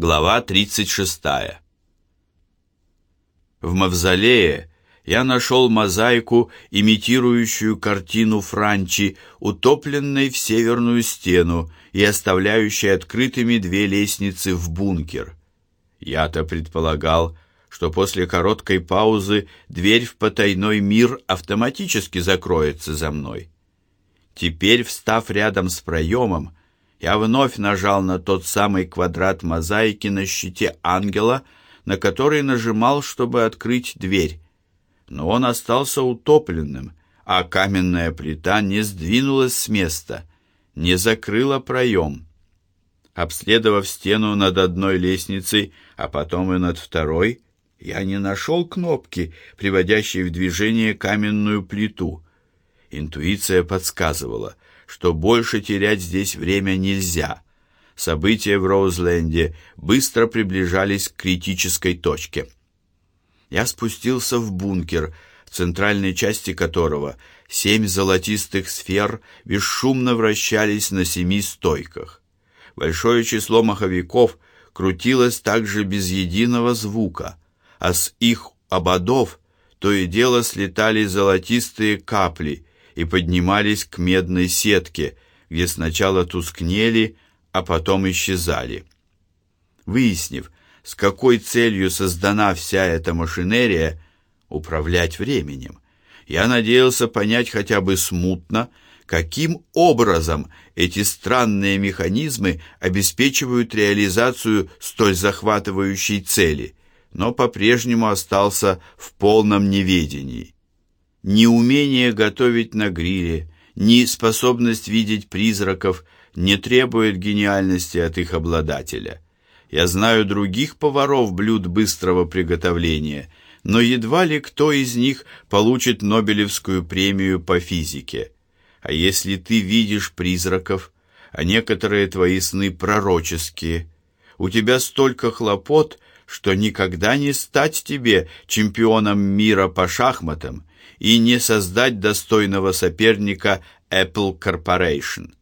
Глава 36. В мавзолее я нашел мозаику, имитирующую картину Франчи, утопленной в северную стену и оставляющей открытыми две лестницы в бункер. Я-то предполагал, что после короткой паузы дверь в потайной мир автоматически закроется за мной. Теперь, встав рядом с проемом, я вновь нажал на тот самый квадрат мозаики на щите ангела, на который нажимал, чтобы открыть дверь. Но он остался утопленным, а каменная плита не сдвинулась с места, не закрыла проем. Обследовав стену над одной лестницей, а потом и над второй, я не нашел кнопки, приводящей в движение каменную плиту. Интуиция подсказывала — что больше терять здесь время нельзя. События в Роузленде быстро приближались к критической точке. Я спустился в бункер, в центральной части которого семь золотистых сфер бесшумно вращались на семи стойках. Большое число маховиков крутилось также без единого звука, а с их ободов то и дело слетали золотистые капли, и поднимались к медной сетке, где сначала тускнели, а потом исчезали. Выяснив, с какой целью создана вся эта машинерия, управлять временем, я надеялся понять хотя бы смутно, каким образом эти странные механизмы обеспечивают реализацию столь захватывающей цели, но по-прежнему остался в полном неведении ни умение готовить на гриле, ни способность видеть призраков не требует гениальности от их обладателя. Я знаю других поваров блюд быстрого приготовления, но едва ли кто из них получит Нобелевскую премию по физике. А если ты видишь призраков, а некоторые твои сны пророческие, у тебя столько хлопот, что никогда не стать тебе чемпионом мира по шахматам и не создать достойного соперника Apple Corporation.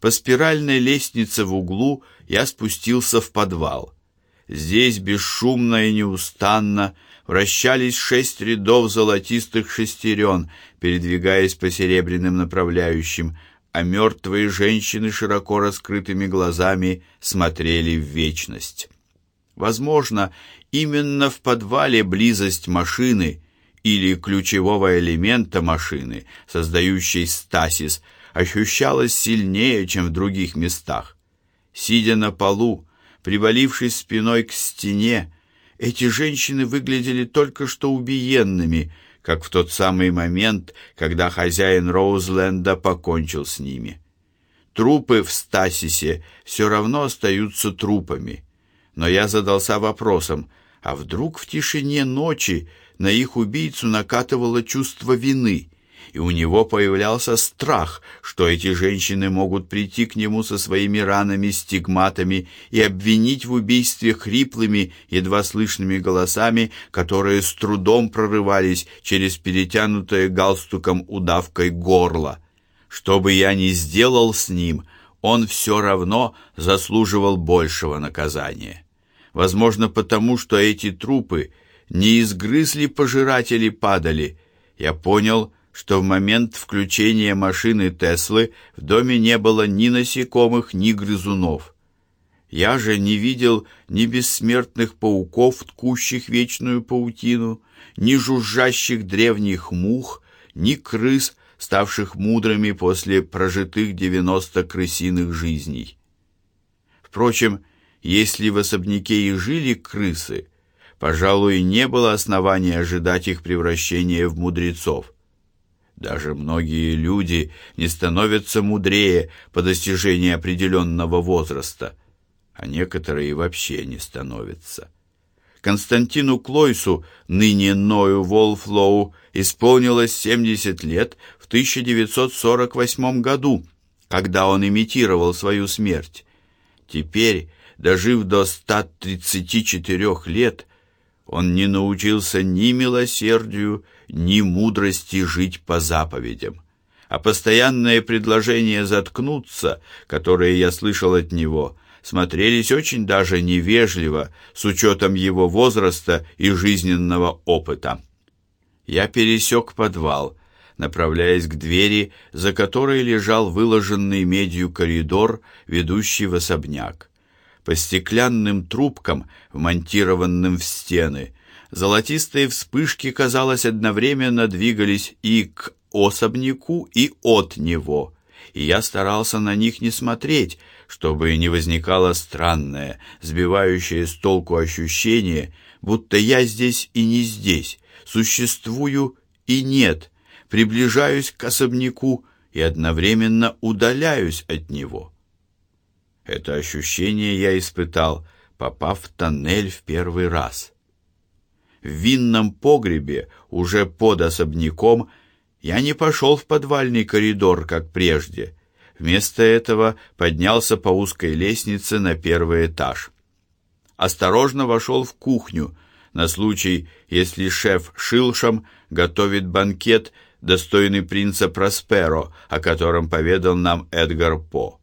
По спиральной лестнице в углу я спустился в подвал. Здесь бесшумно и неустанно вращались шесть рядов золотистых шестерен, передвигаясь по серебряным направляющим, а мертвые женщины широко раскрытыми глазами смотрели в вечность. Возможно, именно в подвале близость машины или ключевого элемента машины, создающей стасис, ощущалось сильнее, чем в других местах. Сидя на полу, привалившись спиной к стене, эти женщины выглядели только что убиенными, как в тот самый момент, когда хозяин Роузленда покончил с ними. Трупы в стасисе все равно остаются трупами. Но я задался вопросом, а вдруг в тишине ночи на их убийцу накатывало чувство вины, и у него появлялся страх, что эти женщины могут прийти к нему со своими ранами, стигматами и обвинить в убийстве хриплыми, едва слышными голосами, которые с трудом прорывались через перетянутое галстуком удавкой горло. Что бы я ни сделал с ним, он все равно заслуживал большего наказания. Возможно, потому что эти трупы — не изгрызли пожиратели падали. Я понял, что в момент включения машины Теслы в доме не было ни насекомых, ни грызунов. Я же не видел ни бессмертных пауков, ткущих вечную паутину, ни жужжащих древних мух, ни крыс, ставших мудрыми после прожитых девяносто крысиных жизней. Впрочем, если в особняке и жили крысы, пожалуй, не было основания ожидать их превращения в мудрецов. Даже многие люди не становятся мудрее по достижении определенного возраста, а некоторые вообще не становятся. Константину Клойсу, ныне Ною Волфлоу, исполнилось 70 лет в 1948 году, когда он имитировал свою смерть. Теперь, дожив до 134 лет, он не научился ни милосердию, ни мудрости жить по заповедям. А постоянное предложение заткнуться, которое я слышал от него, смотрелись очень даже невежливо с учетом его возраста и жизненного опыта. Я пересек подвал, направляясь к двери, за которой лежал выложенный медью коридор, ведущий в особняк. По стеклянным трубкам, вмонтированным в стены, золотистые вспышки, казалось, одновременно двигались и к особняку, и от него, и я старался на них не смотреть, чтобы не возникало странное, сбивающее с толку ощущение, будто я здесь и не здесь, существую и нет, приближаюсь к особняку и одновременно удаляюсь от него. Это ощущение я испытал, попав в тоннель в первый раз. В винном погребе, уже под особняком, я не пошел в подвальный коридор, как прежде. Вместо этого поднялся по узкой лестнице на первый этаж. Осторожно вошел в кухню, на случай, если шеф Шилшам готовит банкет, достойный принца Просперо, о котором поведал нам Эдгар По.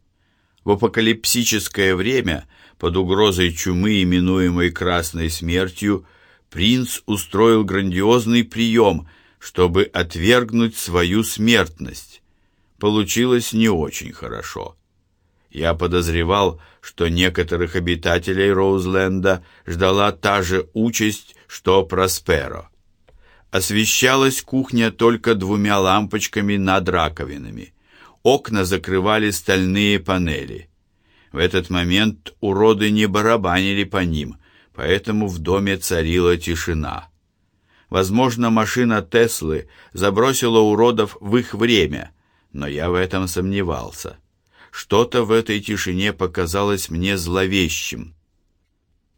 В апокалипсическое время, под угрозой чумы, именуемой красной смертью, принц устроил грандиозный прием – чтобы отвергнуть свою смертность. Получилось не очень хорошо. Я подозревал, что некоторых обитателей Роузленда ждала та же участь, что Просперо. Освещалась кухня только двумя лампочками над раковинами. Окна закрывали стальные панели. В этот момент уроды не барабанили по ним, поэтому в доме царила тишина. Возможно, машина Теслы забросила уродов в их время, но я в этом сомневался. Что-то в этой тишине показалось мне зловещим.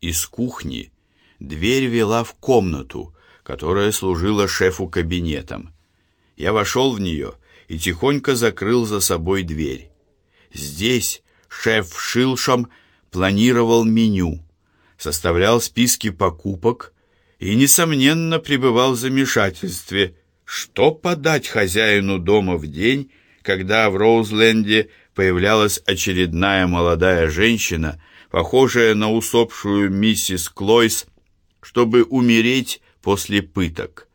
Из кухни дверь вела в комнату, которая служила шефу кабинетом. Я вошел в нее и тихонько закрыл за собой дверь. Здесь шеф Шилшам планировал меню, составлял списки покупок и, несомненно, пребывал в замешательстве, что подать хозяину дома в день, когда в Роузленде появлялась очередная молодая женщина, похожая на усопшую миссис Клойс, чтобы умереть после пыток.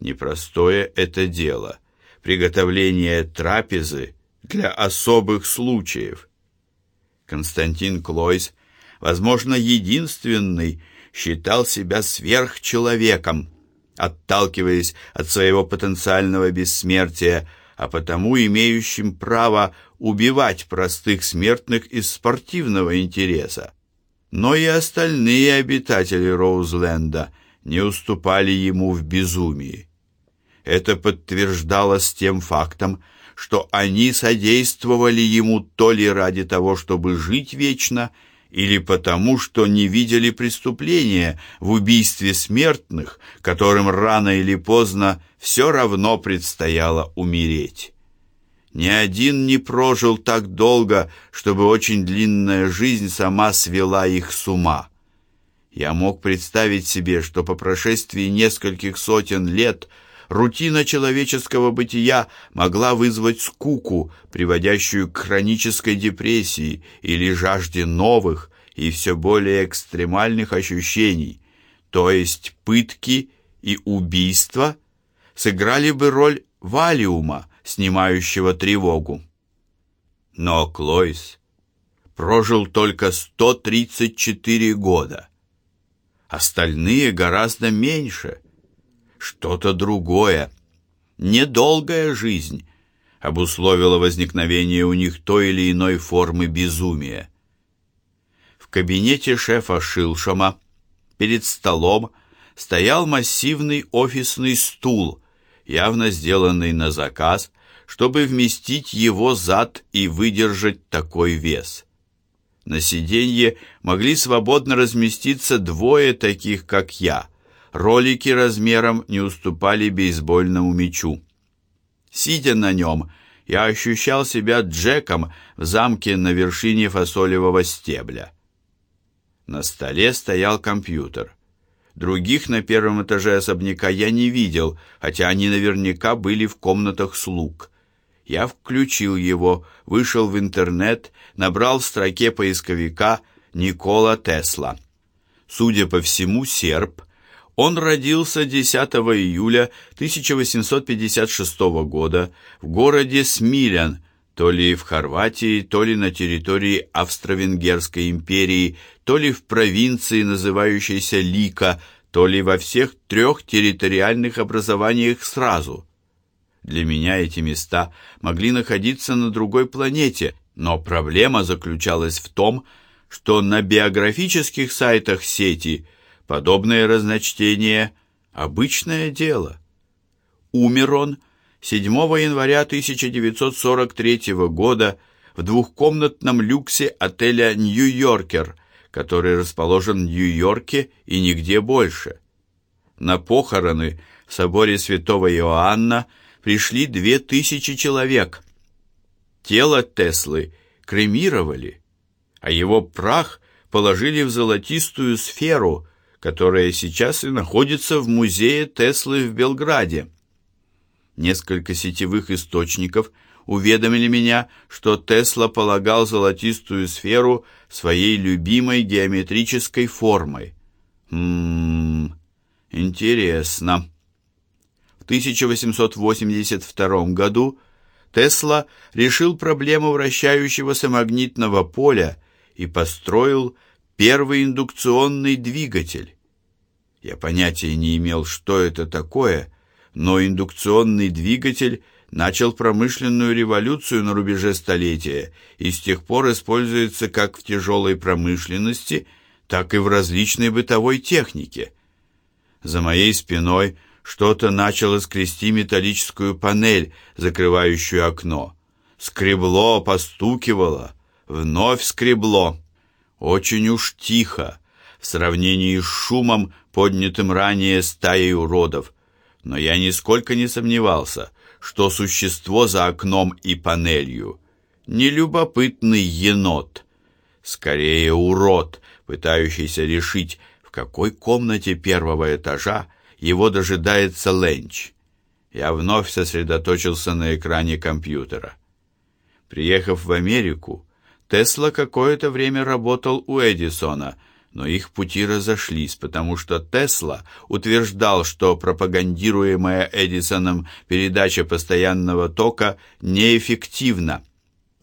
Непростое это дело — приготовление трапезы для особых случаев. Константин Клойс, возможно, единственный, считал себя сверхчеловеком, отталкиваясь от своего потенциального бессмертия, а потому имеющим право убивать простых смертных из спортивного интереса. Но и остальные обитатели Роузленда не уступали ему в безумии. Это подтверждалось тем фактом, что они содействовали ему то ли ради того, чтобы жить вечно, или потому, что не видели преступления в убийстве смертных, которым рано или поздно все равно предстояло умереть. Ни один не прожил так долго, чтобы очень длинная жизнь сама свела их с ума. Я мог представить себе, что по прошествии нескольких сотен лет – Рутина человеческого бытия могла вызвать скуку, приводящую к хронической депрессии или жажде новых и все более экстремальных ощущений, то есть пытки и убийства, сыграли бы роль валиума, снимающего тревогу. Но Клойс прожил только 134 года. Остальные гораздо меньше – что-то другое. Недолгая жизнь обусловила возникновение у них той или иной формы безумия. В кабинете шефа Шилшама перед столом стоял массивный офисный стул, явно сделанный на заказ, чтобы вместить его зад и выдержать такой вес. На сиденье могли свободно разместиться двое таких, как я, Ролики размером не уступали бейсбольному мячу. Сидя на нем, я ощущал себя Джеком в замке на вершине фасолевого стебля. На столе стоял компьютер. Других на первом этаже особняка я не видел, хотя они наверняка были в комнатах слуг. Я включил его, вышел в интернет, набрал в строке поисковика Никола Тесла. Судя по всему, серб. Он родился 10 июля 1856 года в городе Смилян, то ли в Хорватии, то ли на территории Австро-Венгерской империи, то ли в провинции, называющейся Лика, то ли во всех трех территориальных образованиях сразу. Для меня эти места могли находиться на другой планете, но проблема заключалась в том, что на биографических сайтах сети подобное разночтение – обычное дело. Умер он – 7 января 1943 года в двухкомнатном люксе отеля «Нью-Йоркер», который расположен в Нью-Йорке и нигде больше. На похороны в соборе святого Иоанна пришли две тысячи человек. Тело Теслы кремировали, а его прах положили в золотистую сферу, которая сейчас и находится в музее Теслы в Белграде. Несколько сетевых источников уведомили меня, что Тесла полагал золотистую сферу своей любимой геометрической формой. Хмм, интересно. В 1882 году Тесла решил проблему вращающегося магнитного поля и построил первый индукционный двигатель. Я понятия не имел, что это такое, но индукционный двигатель начал промышленную революцию на рубеже столетия и с тех пор используется как в тяжелой промышленности, так и в различной бытовой технике. За моей спиной что-то начало скрести металлическую панель, закрывающую окно. Скребло, постукивало, вновь скребло. Очень уж тихо, в сравнении с шумом, поднятым ранее стаей уродов но я нисколько не сомневался, что существо за окном и панелью не любопытный енот, скорее урод, пытающийся решить, в какой комнате первого этажа его дожидается Ленч. Я вновь сосредоточился на экране компьютера. Приехав в Америку, Тесла какое-то время работал у Эдисона – но их пути разошлись, потому что Тесла утверждал, что пропагандируемая Эдисоном передача постоянного тока неэффективна.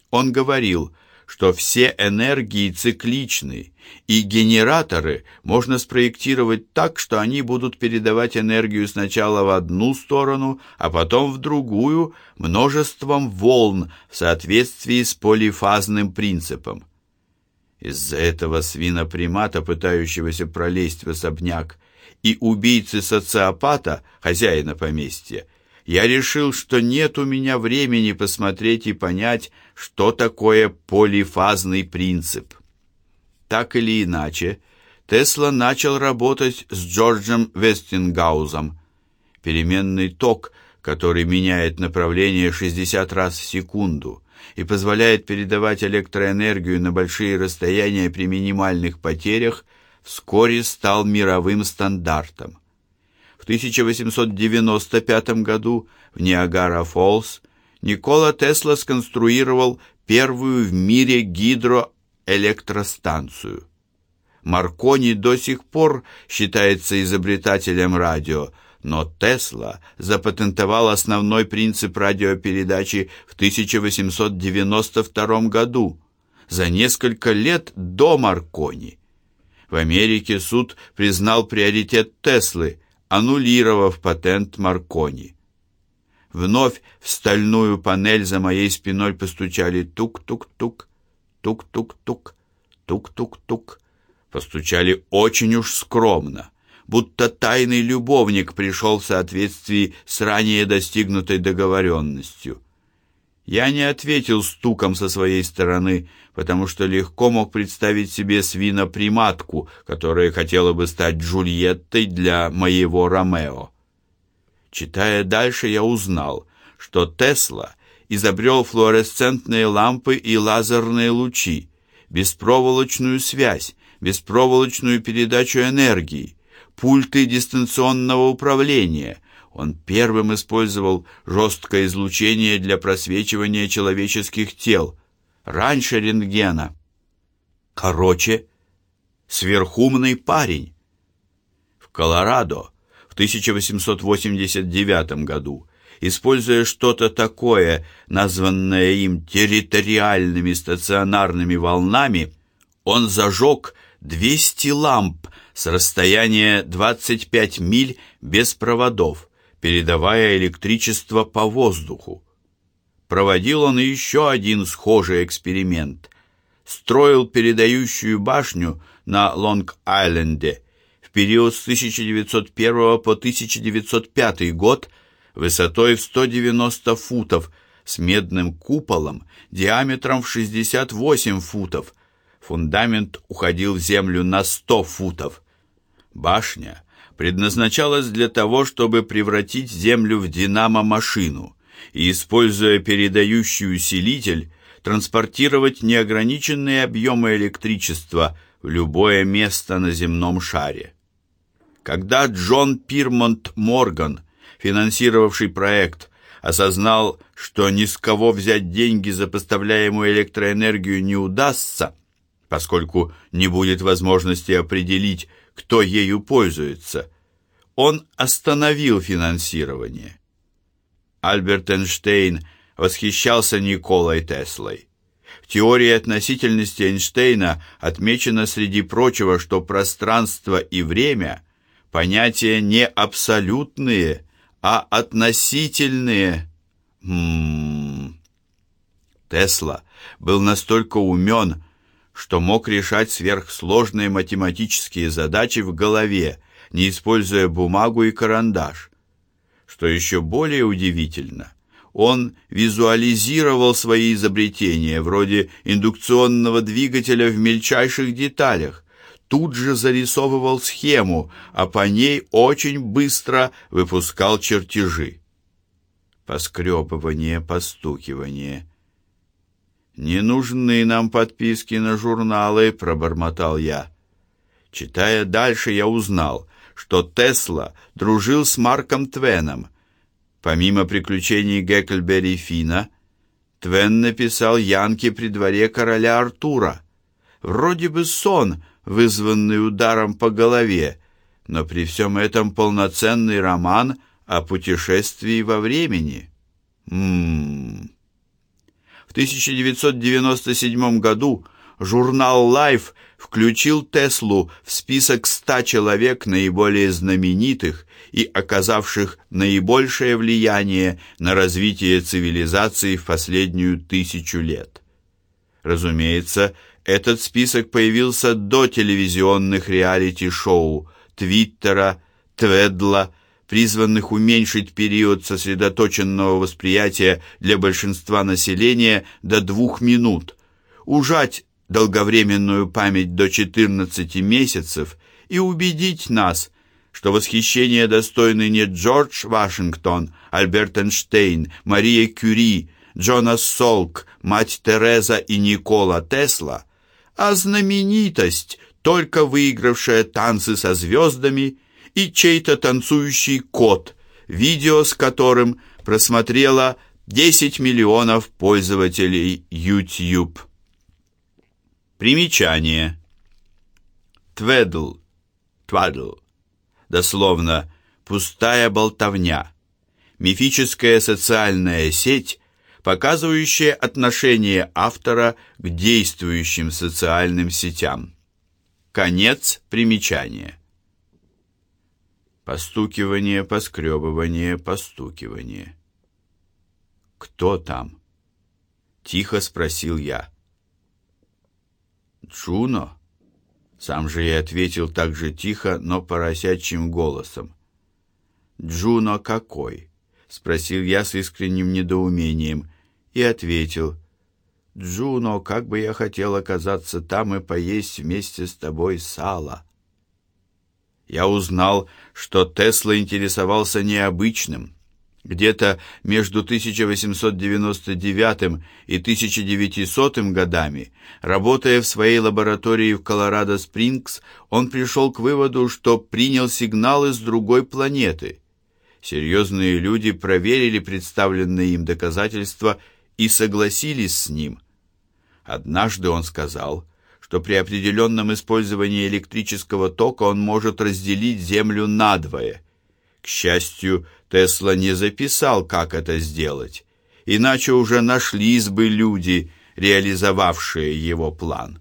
Он говорил, что все энергии цикличны, и генераторы можно спроектировать так, что они будут передавать энергию сначала в одну сторону, а потом в другую множеством волн в соответствии с полифазным принципом. Из-за этого свинопримата, пытающегося пролезть в особняк, и убийцы-социопата, хозяина поместья, я решил, что нет у меня времени посмотреть и понять, что такое полифазный принцип. Так или иначе, Тесла начал работать с Джорджем Вестингаузом. Переменный ток, который меняет направление 60 раз в секунду – и позволяет передавать электроэнергию на большие расстояния при минимальных потерях, вскоре стал мировым стандартом. В 1895 году в Ниагара-Фоллс Никола Тесла сконструировал первую в мире гидроэлектростанцию. Маркони до сих пор считается изобретателем радио, но Тесла запатентовал основной принцип радиопередачи в 1892 году, за несколько лет до Маркони. В Америке суд признал приоритет Теслы, аннулировав патент Маркони. Вновь в стальную панель за моей спиной постучали тук-тук-тук, тук-тук-тук, тук-тук-тук. Постучали очень уж скромно будто тайный любовник пришел в соответствии с ранее достигнутой договоренностью. Я не ответил стуком со своей стороны, потому что легко мог представить себе свиноприматку, которая хотела бы стать Джульеттой для моего Ромео. Читая дальше, я узнал, что Тесла изобрел флуоресцентные лампы и лазерные лучи, беспроволочную связь, беспроволочную передачу энергии, пульты дистанционного управления. Он первым использовал жесткое излучение для просвечивания человеческих тел, раньше рентгена. Короче, сверхумный парень. В Колорадо в 1889 году, используя что-то такое, названное им территориальными стационарными волнами, он зажег 200 ламп с расстояния 25 миль без проводов, передавая электричество по воздуху. Проводил он еще один схожий эксперимент. Строил передающую башню на Лонг-Айленде в период с 1901 по 1905 год высотой в 190 футов с медным куполом диаметром в 68 футов. Фундамент уходил в землю на 100 футов. Башня предназначалась для того, чтобы превратить Землю в динамо-машину и, используя передающий усилитель, транспортировать неограниченные объемы электричества в любое место на земном шаре. Когда Джон Пирмонт Морган, финансировавший проект, осознал, что ни с кого взять деньги за поставляемую электроэнергию не удастся, поскольку не будет возможности определить, кто ею пользуется. Он остановил финансирование. Альберт Эйнштейн восхищался Николой Теслой. В теории относительности Эйнштейна отмечено среди прочего, что пространство и время понятия не абсолютные, а относительные. М Тесла был настолько умен, что мог решать сверхсложные математические задачи в голове, не используя бумагу и карандаш. Что еще более удивительно, он визуализировал свои изобретения, вроде индукционного двигателя в мельчайших деталях, тут же зарисовывал схему, а по ней очень быстро выпускал чертежи. Поскребывание, постукивание — «Не нужны нам подписки на журналы», — пробормотал я. Читая дальше, я узнал, что Тесла дружил с Марком Твеном. Помимо приключений Гекльберри Фина, Твен написал Янке при дворе короля Артура. Вроде бы сон, вызванный ударом по голове, но при всем этом полноценный роман о путешествии во времени. Ммм... В 1997 году журнал Life включил Теслу в список 100 человек наиболее знаменитых и оказавших наибольшее влияние на развитие цивилизации в последнюю тысячу лет. Разумеется, этот список появился до телевизионных реалити-шоу, Твиттера, Тведла призванных уменьшить период сосредоточенного восприятия для большинства населения до двух минут, ужать долговременную память до 14 месяцев и убедить нас, что восхищение достойны не Джордж Вашингтон, Альберт Эйнштейн, Мария Кюри, Джонас Солк, мать Тереза и Никола Тесла, а знаменитость, только выигравшая танцы со звездами – и чей-то танцующий кот, видео с которым просмотрело 10 миллионов пользователей YouTube. Примечание. Тведл, твадл, дословно «пустая болтовня», мифическая социальная сеть, показывающая отношение автора к действующим социальным сетям. Конец примечания. Постукивание, поскребывание, постукивание. «Кто там?» — тихо спросил я. «Джуно?» Сам же я ответил так же тихо, но поросячьим голосом. «Джуно какой?» — спросил я с искренним недоумением и ответил. «Джуно, как бы я хотел оказаться там и поесть вместе с тобой сало» я узнал, что Тесла интересовался необычным. Где-то между 1899 и 1900 годами, работая в своей лаборатории в Колорадо-Спрингс, он пришел к выводу, что принял сигналы с другой планеты. Серьезные люди проверили представленные им доказательства и согласились с ним. Однажды он сказал, что при определенном использовании электрического тока он может разделить Землю надвое. К счастью, Тесла не записал, как это сделать, иначе уже нашлись бы люди, реализовавшие его план.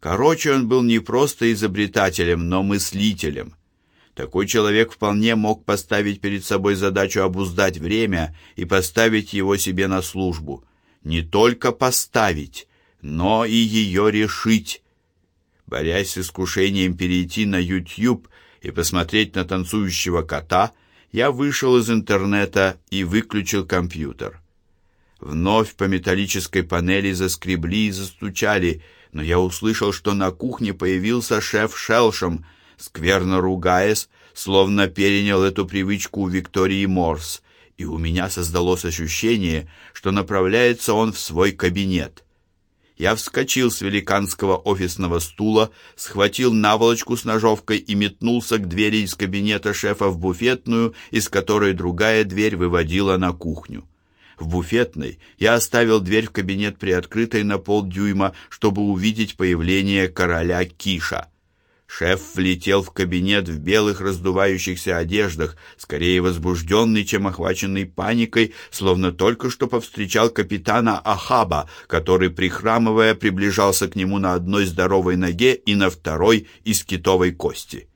Короче, он был не просто изобретателем, но мыслителем. Такой человек вполне мог поставить перед собой задачу обуздать время и поставить его себе на службу. Не только поставить, но и ее решить. Борясь с искушением перейти на YouTube и посмотреть на танцующего кота, я вышел из интернета и выключил компьютер. Вновь по металлической панели заскребли и застучали, но я услышал, что на кухне появился шеф Шелшем, скверно ругаясь, словно перенял эту привычку у Виктории Морс, и у меня создалось ощущение, что направляется он в свой кабинет. Я вскочил с великанского офисного стула, схватил наволочку с ножовкой и метнулся к двери из кабинета шефа в буфетную, из которой другая дверь выводила на кухню. В буфетной я оставил дверь в кабинет приоткрытой на полдюйма, чтобы увидеть появление короля Киша. Шеф влетел в кабинет в белых раздувающихся одеждах, скорее возбужденный, чем охваченный паникой, словно только что повстречал капитана Ахаба, который, прихрамывая, приближался к нему на одной здоровой ноге и на второй из китовой кости.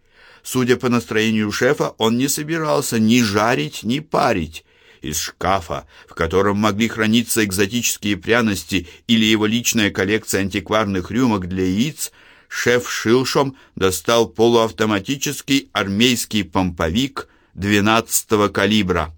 Судя по настроению шефа, он не собирался ни жарить, ни парить. Из шкафа, в котором могли храниться экзотические пряности или его личная коллекция антикварных рюмок для яиц, шеф Шилшом достал полуавтоматический армейский помповик 12-го калибра.